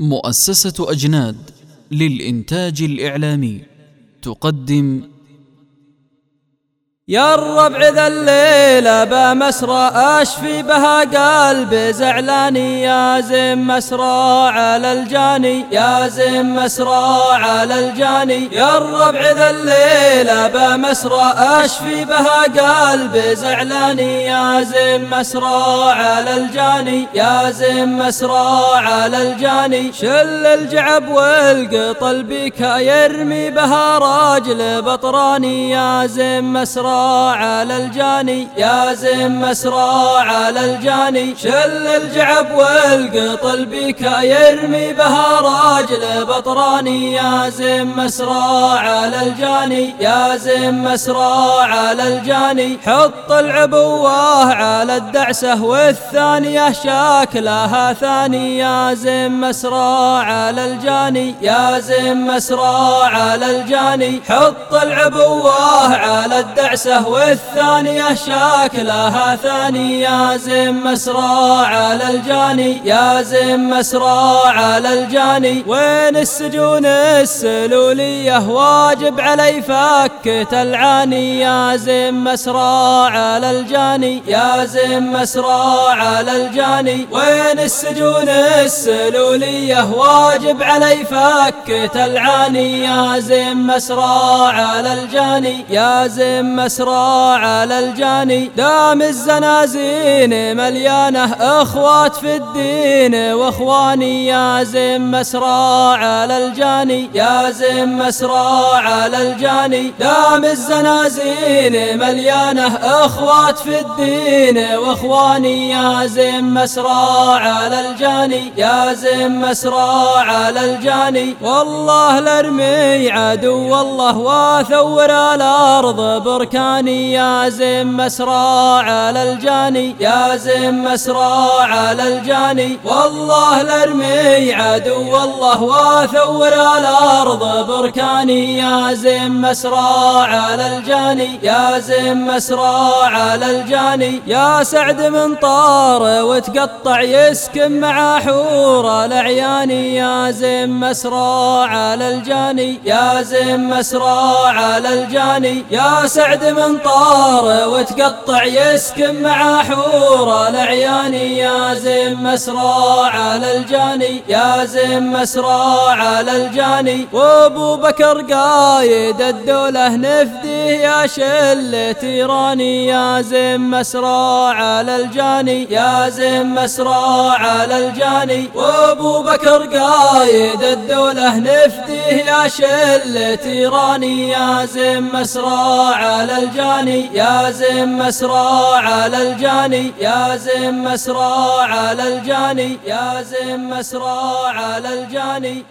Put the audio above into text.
مؤسسة أجناد للإنتاج الإعلامي تقدم يا الربع ذا الليلة بمسرى أشفي بها قلب زعلاني يا زم مسرى على الجاني يا زم مسرى على الجاني. يا الربع ذا الليلة بمسرى أشفي بها قلب زعلاني يا زم مسرى على الجاني. يا زم مسرى على الجاني. شل الجعب والقطل بك يرمي بها راجل بطراني. يا زم مسرى على الجاني يا زم مسرى على الجاني. شل الجعب والقطل بك يرمي بها راجل بطراني. يا زم مسرى على الجاني يا زم مسرى على الجاني. حط العبوة على الدعسة والثانية شاكلها ثاني. يا زم مسرى على الجاني يا زم مسرى على الجاني. حط العبوة على الدعسة نفسه والثانية شاكلها ثاني يا زم مسرى على الجاني. يا زم مسرى على الجاني. وين السجون السلولية واجب علي فك تلعاني يا زم مسرى على الجاني. يا زم مسرى على الجاني. وين السجون السلولية واجب علي فك تلعاني يا زم مسرى على الجاني. يا زم مسرى على الجاني. دام الزنازين مليانة أخوات في الدين. وإخواني يا زم مسرى على الجاني. يا زم مسرى على الجاني. دام الزنازين مليانة أخوات في الدين. وإخواني يا زم مسرى على الجاني. يا زم مسرى على الجاني. والله لرمي عدو والله واثور الأرض. بركان الجاني يا زم مسرى على الجاني يا زم مسرى على الجاني. والله لرمي عدو والله وأثور الأرض بركاني. يا زم مسرى على الجاني يا زم مسرى على الجاني. يا سعد من طار وتقطع يسكن مع حور العياني يا زم مسرى على الجاني يا زم مسرى على الجاني. يا سعد من طار وتقطع يسكن مع حور العياني يا زم مسرى على الجاني يا زم مسرى على الجاني. وابو بكر قايد الدولة نفديه يا شل تيراني يا زم مسرى على الجاني يا زم مسرى على الجاني. وابو بكر قايد الدولة نفديه يا شل تيراني يا زم مسرى الجاني يا زم مسرى على الجاني يا زم مسرى على الجاني يا زم مسرى على الجاني.